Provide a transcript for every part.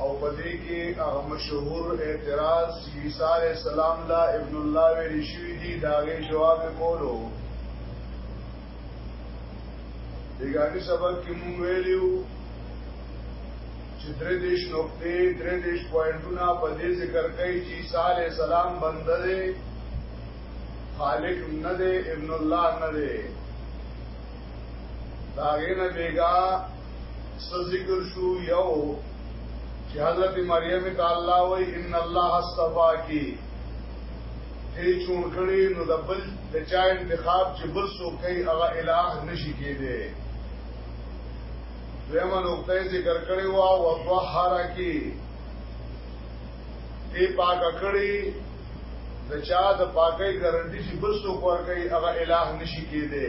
او په دې کې هغه مشهور اعتراض چې عیسی علی السلام لا ابن الله ویل شوی دی دا غي جواب کولو دګانی سبق کې مونږ ویلو چې درې دیش نقطې درې دیش پوینټونه په دې ذکر کوي چې عیسی علی السلام بنده دی خالق نه دی ابن الله نه دی داغه نه بیګا څه ذکر شو یو چې حضرت مریم ته الله وای ان الله استفا کی ته چون کړي نو د بل د چا انتخاب چې بل سو کوي هغه الٰه نشي کېده دیمه نقطه ذکر کړي وا او طهارا کی ته پاک کړي د چا د پاکۍ ګارانټي چې بل سو کور کوي هغه الٰه نشي کېده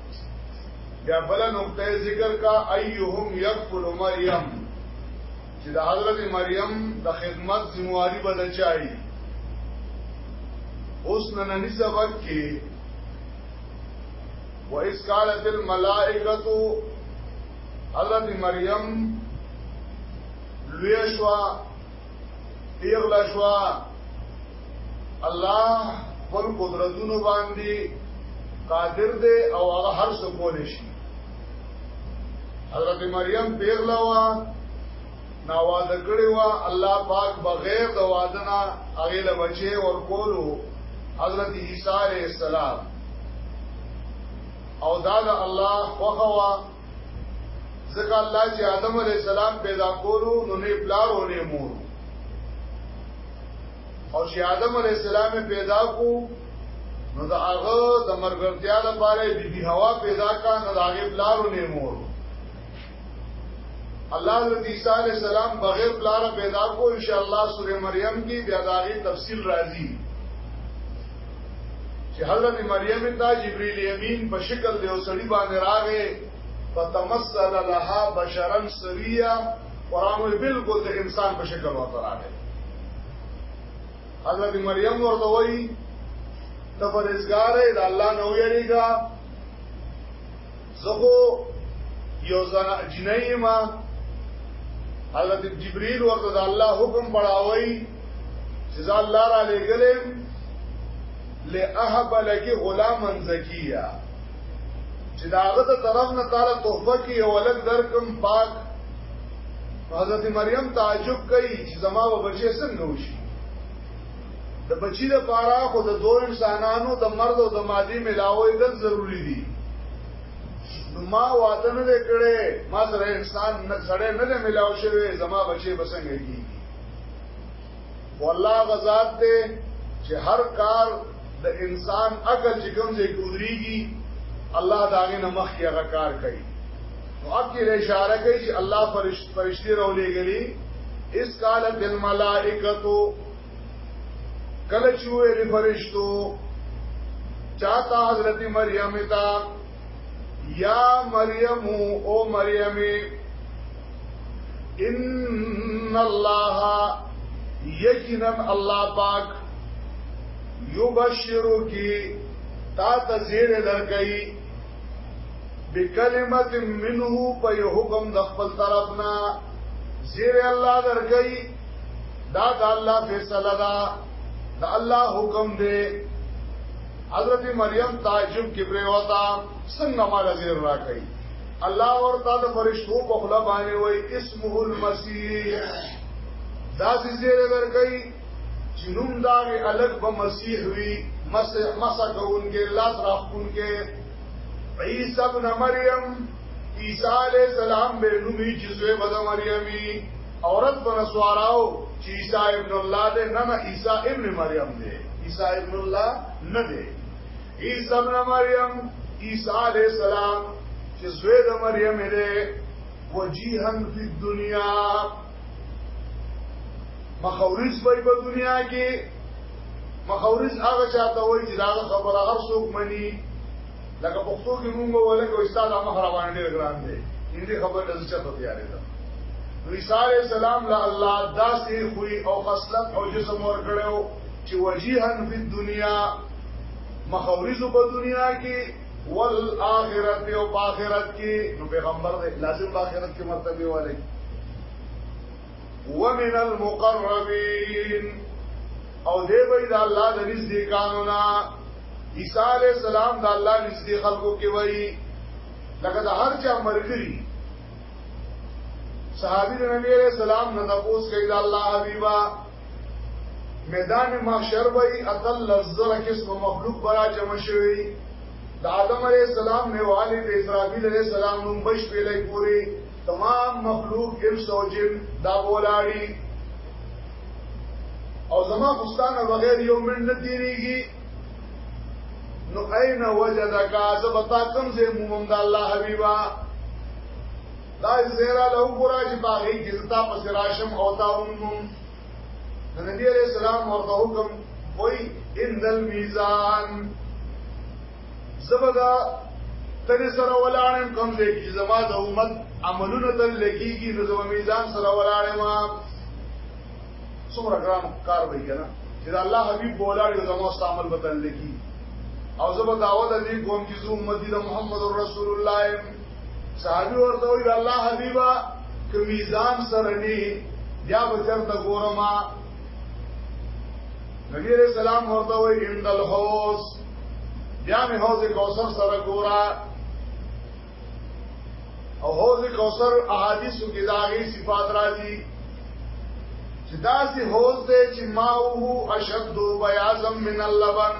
بیا بل نقطه ذکر کا ايهم يكفل مريم چې د حضرت مریم د خدمت ذمہواری به د چای اوس نننی سبق کې و اس قالت الملائکه حضرت مریم لوی شوا پیغلا شوا الله خپل قدرتونو باندې قادر دی او هغه هر څه کولی شي حضرت مریم پیغلا وا نا واده کړی وا الله پاک بغیر د واده نه هغه له بچي ور کولو حضرت عیسی علیہ السلام او دا د الله خوخه وا ځکه الله چې آدم علی السلام پیدا کولو نو نه پلار او نه مور او چې آدم علی السلام پیدا کو نو دا هغه د مرګرتیا لپاره د بی هوا پیدا کا نو دا هغه پلار او نه مور الله حضرت عیسی علی السلام بغیر پلار پیدا کو ان شاء الله سوره مریم کې بیا دا غي تفصیل راځي چې حضرت مریم ته جبرئیل امین په شکل د اوسړي باندې راغې فتمثل لها بشرا سویا قران وی بالکل د انسان په شکل ورته راغې حضرت مریم ورته وی ته پرېزګارې د الله نو یریګا زه خو یو زنا جنۍ ما حضرت جبريل ورته د الله حکم پڑھاوي چې ځا الله را لګلې لأهب لك غلاما زكيا چې داغه ته طرف نه تعالی تحفه کې یو لګ درکم پاک حضرت مریم تعجب کوي چې زما و بچي څنګه وشي د بچی د پاره خو د دوه انسانانو د مرد او د مادي ملاوي د ضروری دي ما واده نه کړي ما سره انسان نه سره نه ملاو شوی زما بچي بسنګ کی والله غزاد ته چې هر کار د انسان عقل چې کوم ځای ګوريږي الله داغه نمخ کې هغه کار کوي نو اکه اشاره کوي چې الله فرشتي فرشتي راولېږلي اس قالت الملائکتو کله چې ویل فرشتو چاته حضرت مریم تا یا مریم او مریم ان الله یقینا الله پاک یبشرو کی تا تزیر درکئی بکلمت منه په حکم د خپل طرفنا زیر الله درګي دا د الله فیصله ده د الله حکم دی حضرت مریم تعجب کې پریوتا څنګه مال زیر راکړي الله ورته د فرشتو په خلا باندې وای اسمه المسیح دا زیر درګي چې نوم دا وی الګ به مسیح وی مسیح مسا کوونکې لاس راخونکې عیسی ابن مریم عیسی علیہ السلام به نومي چې زوی بد مریمي عورت پر سواراو چې عیسی ابن الله دې نه نه عیسی ابن مریم دې عیسی ابن الله نه دې عیسی ابن مریم عیسی علیہ السلام چې زوی د مریم دې وجيها فی الدنیا مخاورز به په دنیا کې مخاورز هغه چاته وایي چې دا خبره هر څوک مني لکه پښتو کې موږ ولکه استاد هغه روان دي ګران دي دې خبره د څه په تیارې ده عیسی علی السلام له الله داسې خوې او خصلت او جسم ور کړو چې وجيهن په دنیا مخاورز په دنیا کې والآخرت او باخرت کې نو پیغمبر دې لازم باخرت کې مرتبه والے ومن المقربين او دې به د الله د نږدې قانونا عیسی علی السلام د الله نږدې خلکو کې وایي لکه د هر چا مرګري صحابي د نبی علیہ السلام نه تاسو کوي د الله حبيبا میدان محشر به اتل لزر قسم مخلوق برا جمع شوی د آدم علیہ السلام نه والد اسرافیل علیہ السلام نو مش په لای پوری تمام مخلوق انس او جن دا بولاړي او زما خوستان بغیر یو من نه تیریږي نو اين وجدک زبتا کم زه مومم د الله حبيبا دا زیرا له ګورا چې باغې کې زتا په سراشم او تا ومم د نبی عليه السلام ورته حکم وای ان الميزان زبدا تر سره ولاړم کوم دې چې زما د امت عملونه تل لګيږي نو زما میزان سره ولاړم څومره ګرام کار وای کنه چې الله حبيب بولاړ یو زما استعمال بدل لګي او زبر دعوت دې کوم چې زو امت دې محمد رسول الله صحابي ورته وی الله حبيبا که میزان سره ني بیا به چرته ګورم نبی علیہ السلام ورته وی عند الحوض بیا می حوض کوثر سره ګورا او حوض کوثر احادیثو کې داغي صفات راځي چې دا سي حوض دې چې ماوه اشد بیاضم من اللبن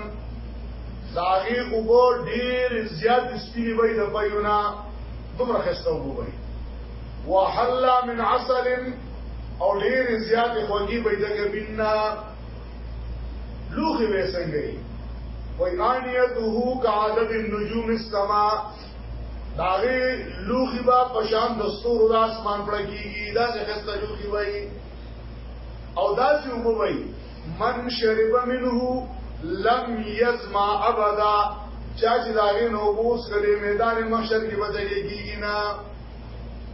داغي اوبو ډیر زیات سپینی وای د پيونا دومره خسته وبو وای وحلا من عسل او ډیر زیات خوږی وای د کبینا لوخي به څنګه وای انیته کعدد النجوم السما داغي لوخي با پشان د ستورو د اسمان پر کیږي دا څه خسته لوخي وای او دا څه وبو وای من شرب منه لم یزما ابدا چا چې دا غي نو بوس کړي میدان محشر کې بدلې کیږي نه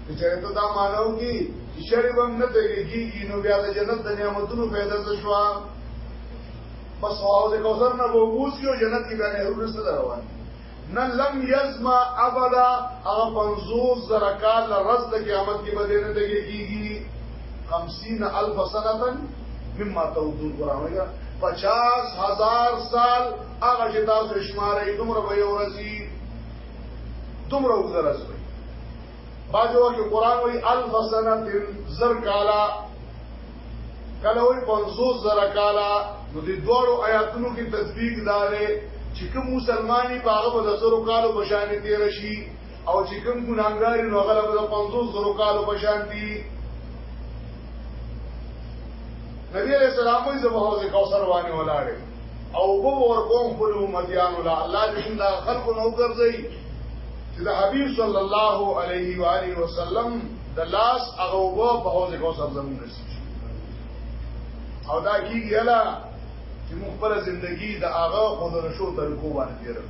چې ته دا مانو کی شرب هم نه تګي کیږي نو بیا د جنت د نعمتونو پیدا شو بس او د کوثر نه بوس یو جنت کې باندې هر څه روان نه لم یزما ابدا هغه پنځوس زره کال رز د قیامت کې به نه لګي کیږي 50 الف سنتن مما تودون قران ویګا 50 هزار سال هغه چې تاسو شمارې دومره به یو رزي دومره وګرځ وي باجو کې قران وی الف سنتن زر کالا کله وي 50 زره کالا نو د دوړو آیاتونو کې تصدیق دارې چې کوم مسلمانې په هغه د زرو کالو بشان تیر شي او چې کوم ګناګار نو هغه د 50 زرو کالو بشان دي نبی علیہ السلام وی زبه حوض کوثر باندې ولاړې او وبو ورکوم خپل امتیانو لا الله دې دا خلق نو ګرځي چې د حبیب صلی الله علیه و آله وسلم د لاس هغه وبو په حوض کوثر زمون نصیب شي او دا کیږي الا چې موږ خپل ژوندۍ د هغه خدای شو طریقو باندې تیرو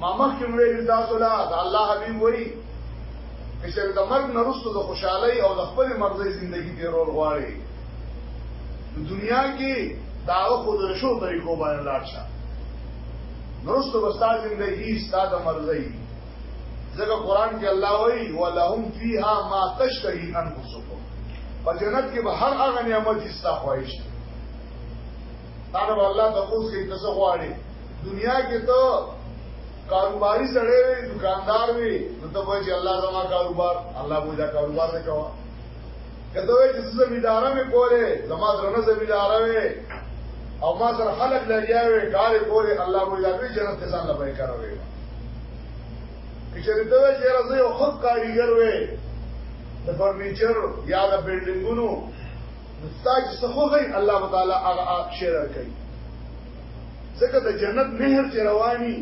ما مخکې ویل تاسو لا د الله حبیب وایي چې د مرګ نه وروسته د خوشحالي او د خپل مرزي ژوندۍ تیرول غواړي دنیا کې دا خو د شو طریقو باندې لاړ شه نوستو بستا زندگی ستا د مرزي ځکه قران کې الله وایي ولهم فیها ما تشتهي انفسهم په جنت کې به هر هغه نعمت چې ستا خواهش دا نو الله د اوس کې تاسو غواړي دنیا کې ته کاروباری سره وي دکاندار وي نو ته وایي الله زما کاروبار الله بوجا کاروبار نه کوي کته وې چې زمیدار مې کوله زما درنه زمیدار وې او ما سره خلق لګیا وې کار کوله الله مو یادوي جنت ته ځان لپاره کاروي کچری ته چې راځي او خود کاریګر وې د فرنیچر یا د بلډینګونو مستاج سخو غي الله تعالی هغه شعر کوي ځکه د جنت نهر چې رواني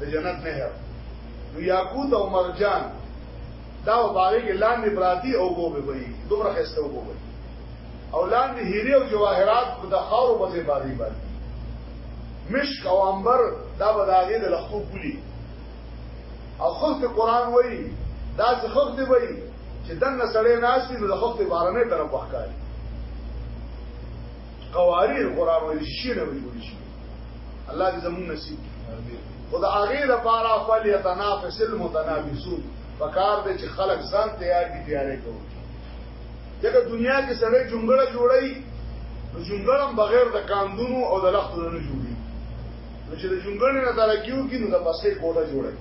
د جنت نهر نو یاقوت او مرجان دا او باغې کې لاندې براتی او بو به وي دومره خسته وو وي او لاندې هيري او جواهرات په دخاور په ځای باندې باندې مشک او انبر دا به داګه د لختو پولی او خلق قرآن وایي دا څه خلق دی وایي چې دنه سړی ناشتي نو د خلق بارنه طرف وښکاري قواریر قرآن وایي شي نه وایي الله دې زموږ نصیب خدا هغه د پارا فل یتنافس المتنافسون پکار دې چې خلک ځان تیار کی تیارې کوي دغه دنیا کې سره جونګړه جوړي نو جونګړم بغیر د قانونو او د لختو نه جوړي نو چې د جونګړې نه ترکیو کې نو د بسې کوټه جوړي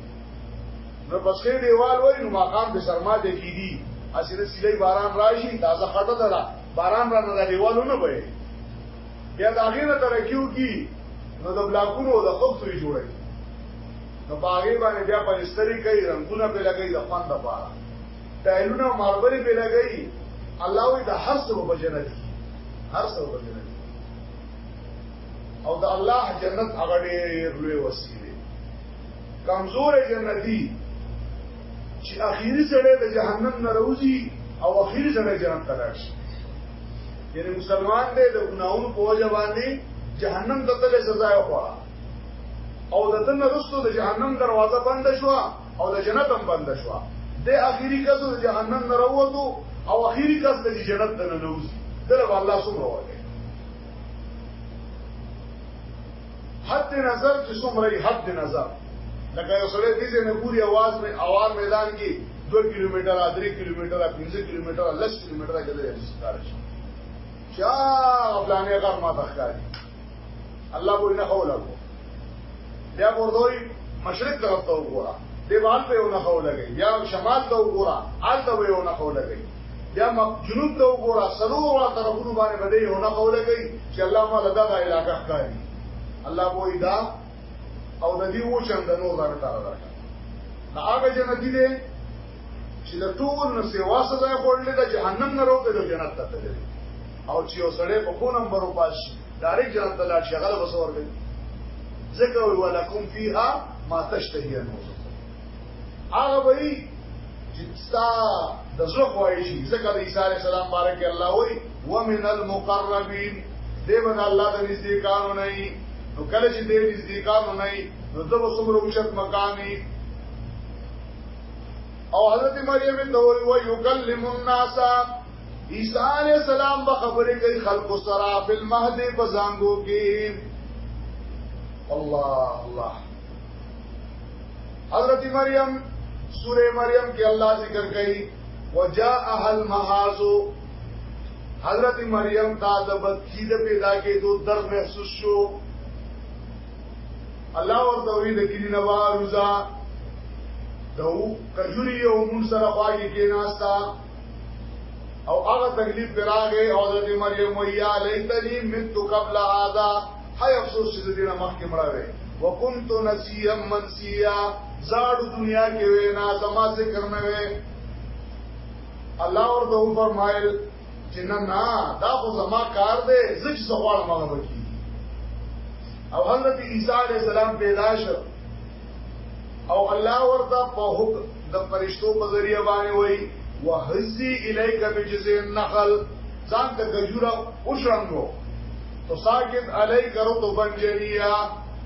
نو بسې دیوال وای نو ماقام به سرما دې کیږي اسره سیلې باران راشي تازه خټه ده باران را نه دیوالونه وای بیا د هغې نه ترقي وکړي نو د بلاکونو د خبتو یې جوړوي نو په هغې باندې بیا پلستري کوي رنګونه پې لګوي د خوند لپاره ټایلونه ماربلې پې لګوي الله وي د هر څه په جنت کې هر څه په جنت او د الله جنت هغه ډېر لوی وسیله کمزور جنتی چې اخیری سره د جهنم نه راوځي او اخیری سره جنت ته راشي یعنی مسلمان دې د ګناونو په وجه باندې جهنم ته تل سزا وخوړه او د دن رسو د جهنم دروازه بند شو او د جنت هم بند شو د اخیری کس د جهنم نه راووتو او اخیری کس د جنت نه نوځي دغه الله سبحانه وتعالى حد نظر چې څومره حد نظر لکه یو سړی دې نه ګوري आवाज مې اوار میدان کې 2 کیلومتر 3 کیلومتر 15 کیلومتر 10 کیلومتر کې دې ښکار شي چا پلانې غر ما تخکاری الله به نه خوله کو بیا ورته مشرق طرف ته وګوره دیوال په یو نه خوله کوي بیا شمال ته وګوره آل ته یو نه خوله کوي بیا ما جنوب ته وګوره سلو را طرفونو باندې بده یو نه قوله کوي چې الله ما لدغه علاقه کوي الله وې دا او د دې و چند نو زړه ته راځي دا هغه جنت دی چې د ټول نو سیوا سزا خورلې د جهنم نه روته د جنت ته تللی او چې یو سړی په خو نمبر او پاش ډایرک جنت ته لاړ شغله وسور دی ذکر ولکم فیها ما تشتهی انفسکم هغه وایي چې ستا د زړه خوای شي ځکه د عیسی علی السلام بارک الله وایي ومن المقربین دی به الله د نزدېکانو نه وي نو کله چې دی نزدېکانو نه وي نو د وسمره وشت مقامي او حضرت مریم ته وایي و یکلم الناس عیسی علی السلام به خبرې کوي خلق سره په مهدی په زنګو کې الله الله حضرت مریم سوره مریم کې الله ذکر کوي وجاءها المحاذ حضرت مریم تا د بدخی د پیدا کېدو درد محسوس شو الله ورته وی د کلی نوا روزا دو کجوری او مون سره خواږي کې ناستا او هغه تکلیف پراغه او د مریم ویا لیتنی مت قبل هذا هاي افسوس چې دې نه مخکې مړه وې وکنت نسيا منسيا زاد دنیا کې وې نا زما ذکر نه وې الله اور دو فرمایل چې نه نه دا خو زما کار دی زه چې سوال مغه وکي او حضرت عیسی علیہ السلام پیدا شو او الله ورته په حکم د فرشتو په ذریعہ باندې وای وحزی الیک بجز النخل ځان ته کجورا وشرنګو فساکت علیک رطبا جنیا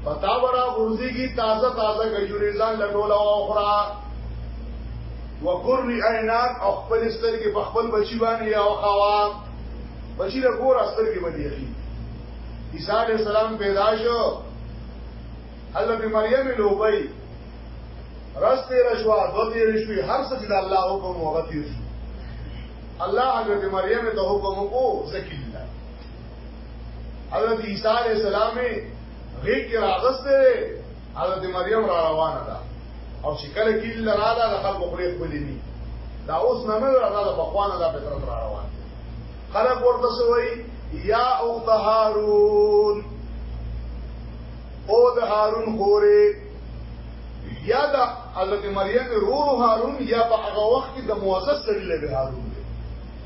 پتا برا غرزی کی تازه تازه کجوری ځان لټول او اخرى وقر عینات او خپل سترګې په خپل بچی باندې او خوا بچی له ګور سترګې باندې یخی عیسی علی السلام پیدا شو الله به مریم لوبای رسته رشوا دو دې رشوی هر څه چې الله حکم وغتی الله حضرت مریم ته حکم وکړو ذکر حضرت عیسی علیہ السلام غی کی راغست دے حضرت مریم را روانه ده او چې کله کې لراله د خلکو خپل خپل دي دا اوس نه نه راځه په خوانه د فطرت را روان دي خلک ورته سوي یا اخت هارون او د هارون خورې یا د حضرت مریم رو هارون یا په هغه وخت کې د موسس سره لګ هارون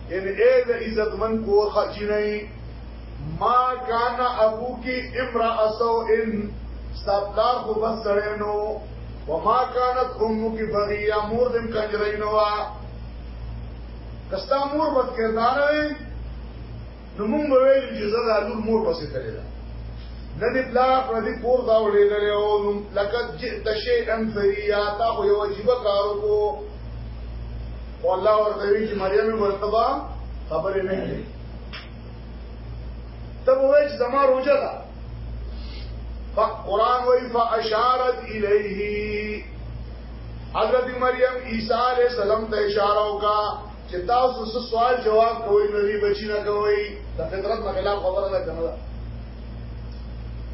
ان اے د عزت من کو خچی نه ما کان ابو کی امرا اسو ان ستار خو بس سرینو وما کانت امو کی بغیا مور دم کنجرینو وا کستا مور بد کردار وی نو مونږ به ویل چې زه دا لور مور پسې تللی ده نه دې پلار پر دې کور دا وړېدلی او نو لکه جئت شیئا فریا تا خو یو عجیب کار وکړو او الله ورته وی چې مریم ورتبا خبرې نه کړې ته وای چې زما روزه ده فقران وی فاشارت الیه حضرت مریم عیسی علیہ السلام ته اشاره وکړه چې تاسو څه سوال جواب کوئ نو دې بچی نه کوئ د فطرت نه خلاف خبره نه کوي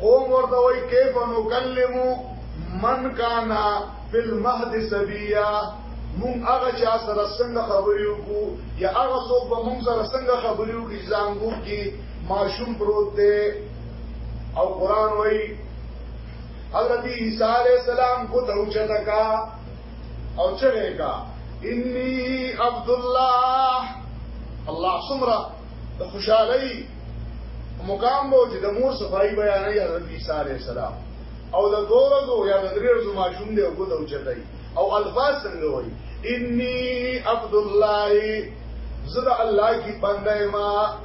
قوم ورته وای کیف نکلم من کان فی المهد سبیا مون هغه چا سره څنګه خبرې وکړو یا هغه څوک به مون سره څنګه خبرې وکړي ځان ګو کې ماشوم پروت دی او قران وای حضرت عیسی علیہ السلام کو دوچتا کا او چغه کا انی عبد الله الله سمرا د خوشالۍ مقام وو چې د مور صفائی بیانې حضرت عیسی علیه السلام او د دورزو یا د دریرزو ماشوم دی او کو د اوچتای او الفاظ څنګه وایي انی عبد الله زړه الله کی بنده ما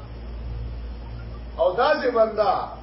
او دا چې بنده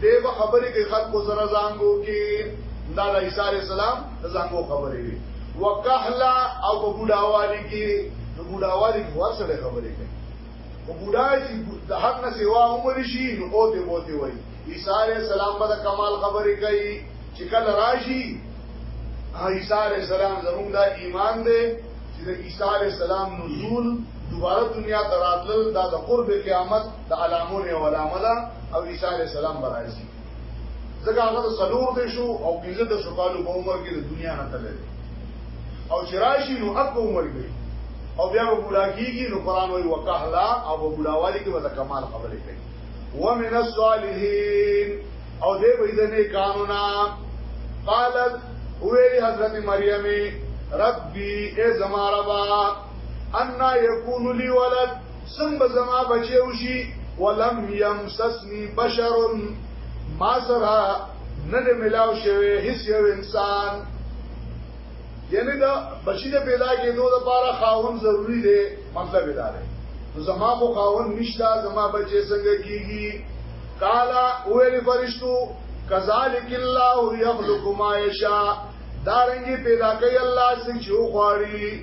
دی به خبرې کې خلکو سره زنګو کې دا د عیسی علی السلام د زنګو خبرې وي وکهلا او په بډاوالي کې نو بډاوالي کې ورسره خبرې کوي او بډای چې د حق نه سیوا عمر شي نو او ته بوته وي عیسی علی السلام به کمال خبرې کوي چې کله راشي عیسی علی السلام زموږ دا ایمان دی چې د عیسی علی السلام نزول دوباره دنیا تراتل دا د قرب قیامت د علامو نه علامه ده او عیسی علی السلام برایسي ځکه هغه سلور دی شو او بيزه د شکالو په عمر کې د دنیا نه تللی او چې راشي نو اپ عمر کې او بیا به بوډا کیږي نو قران وی وکهلا او به بوډاوالي کې به کمال خبرې کوي ومن الصالحین او دې وې د نه قانون قالت ویلی حضرت مریم ربی ای زما ربا انا یکون لی ولد سنگ بزما بچه وشي ولم يمسسني بشر ما سره نه د ملاو شوی هیڅ یو انسان یعنی دا بچی د پیدا کېدو لپاره خاون ضروری دی مطلب دا دی نو زما خو خاون نشتا زما بچی څنګه کیږي قالا ویل فرشتو کذالک الله یخلق ما یشاء دارنګي پیدا کوي الله څنګه چې غواړي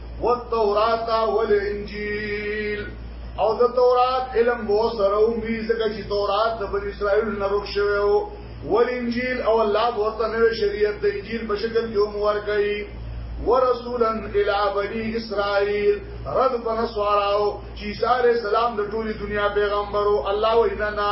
والتورات والانجیل او د تورات علم بو سره او می زکه چې تورات د بنی اسرائیل نه رخ شوی او والانجیل او الله ورته نوې شریعت د انجیل په شکل کې هم ورکړي ورسولا الى بني اسرائيل رد بنسواراو چې ساره سلام د ټولي دنیا پیغمبرو الله ویننا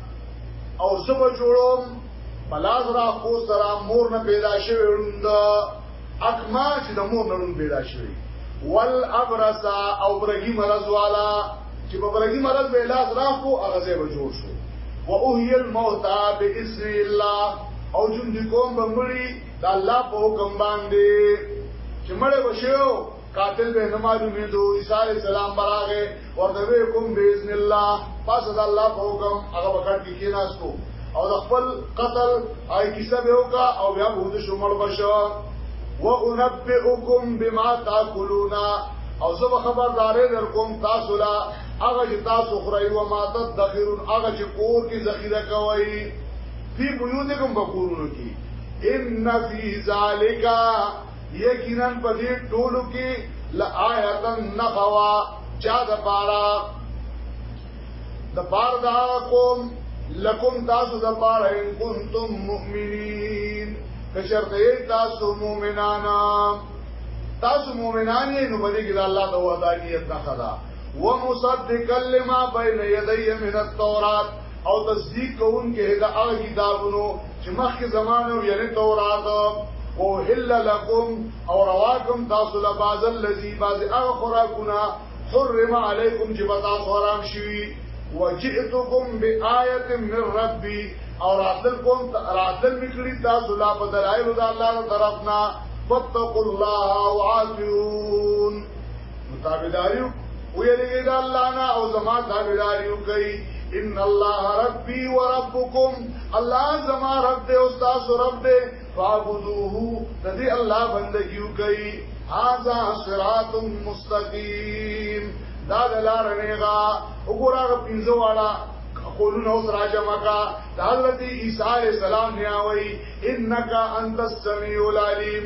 او زبا جوړوم پلاز را خو سره مور نه پیدا شوی وند اکما چې د مور نه پیدا شوی ول ابرسا او برګي مرز والا چې په برګي مرز به لاس را خو هغه ځای به جوړ شو و اوهی الموتى باذن الله او جون دي کوم بمړي د الله په حکم باندې چې مړ وشو قاتل به نه معلومېدو عیسی علی السلام براغه ورته وی کوم باذن الله پس د الله په حکم هغه وخت کې کېناستو او د خپل قتل آی کیسه به وکا او بیا به د شمړ بشو و انبئکم بما تاکلون او زه خبردارې در کوم تاسو لا هغه چې تاسو خوري او ما تدخرون هغه چې کور کې ذخیره کوي فی بیوتکم بکورونو کې ان فی ذالک یقینا په دې ټولو کې لآیتن نخوا چا د پارا د پار دا قوم لکم تاسو د پار ان کنتم مؤمنین کشرته تاسو مؤمنانا تاسو مؤمنان یې نو باندې کې الله د وحدانیت نه خدا ومصدقا لما بین یدی من التوراۃ او تصدیق کوونکې د هغه کتابونو چې مخکې زمانه او یعنی تورات او هل لکم او رواکم تاسو له باز الذی باز هغه خوراکونه حرم علیکم چې بتا حرام شوی وجئتکم بآیه من ربی او راتل کوم راتل میکړی تاسو لا په دلایل د الله طرفنا واتقوا الله وعافون متابداریو ویریږي د الله نه او زما تابعداریو کوي ان الله ربي وربكم الله زما رب دې او تاسو رب دې فعبدوه تدې الله بندگیو کوي هاذا صراط مستقيم دا لار نه غا وګوره پینځه واړه قولونه اوس راجمع کا د حضرت عیسی علیہ السلام نه وای انک انت السمیع العلیم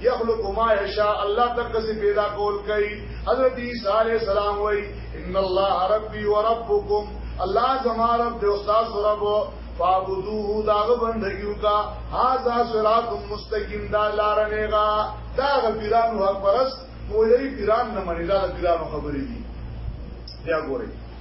یخلق ما یشاء الله تقسی پیدا کول کوي حضرت عیسی علیہ السلام وای ان الله ربي وربکم الله زما رب دی استاد رب فعبدوه داغه بندگیو کا هاذا صراط مستقیم دا لار نه غا داغه پیران حق پرست مولوی پیران نه منی دا پیرانو خبرې دي بیا ګورئ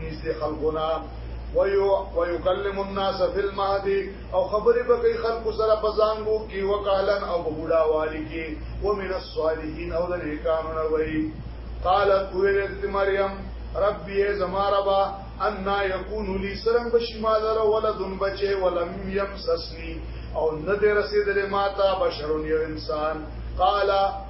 نیسته خلقنا ويو ويكلم الناس في المهدي او خبرې به کوي خلق سره پزانګو کې وکالن او بوډا والی کې ومن الصالحين او د نیکانو نه وي قالت ویلت مریم ربی زما ربا انا یکون لی سرنگ بشی مادر ولدن بچه ولم یمسسنی او ندر رسیدل ماتا بشرون یو انسان قالا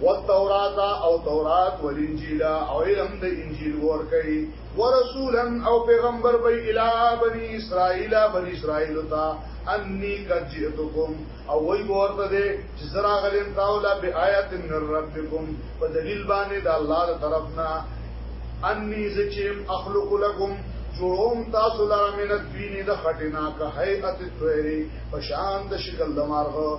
والتورات او تورات والانجیل او علم د انجیل ورکي ورسولا او پیغمبر به اله بنی اسرائیل بنی اسرائیل تا انی قد جئتکم او وی ورته دې چې زرا غلیم تاولا به آیات من ربکم په دلیل باندې د الله تر طرفنا انی زچم اخلق لكم جوړوم تاسو لپاره مینه دیني د خټینا که هيئت الطيري پشان د شکل د مارغه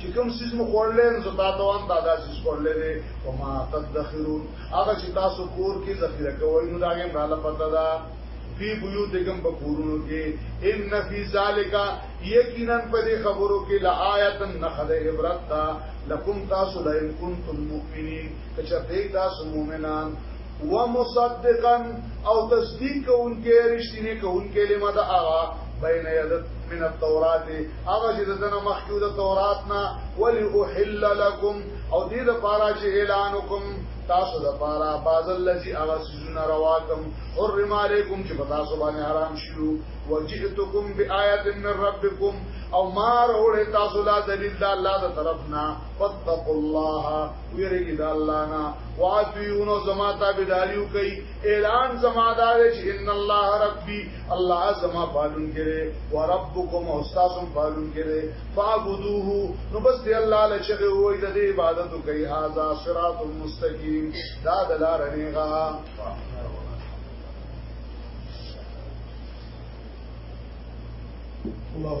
چې کوم سیس مو خوړلې نو تاسو هم دا داسې خوړلې دي او ما تدخرون هغه چې تاسو کور کې ذخیره کوئ نو دا یې مالا پته ده فی بیوتکم بکورونو کې ان فی ذالک یقینا په دې خبرو کې لآیت نخد عبرت تا لکم تاسو لئن کنتم مؤمنین کچته تاسو مؤمنان ومصدقا او تصدیق کوونکې رښتینی کوونکې لمه دا هغه بین ید من التورات هغه چې دنه مخکې د تورات نه ولی احل لكم او دې د پاره چې اعلان وکم تاسو د پاره باز الذي هغه سيزونه رواکم حرم علیکم چې پتا سو باندې حرام شلو وجئتکم بآیات من ربکم او ما وروړې تاسو لا دلیل د الله تر طرف نه فتقوا الله ویریږي د الله نه واطیعونو زما تابعداریو کوي اعلان زما دا دی چې ان الله ربي الله زما پالون کړي او ربکم استاسم پالون کړي فعبدوه نو بس دی الله لچې وې د عبادت کوي هاذا صراط مستقیم دا د لارې غا الله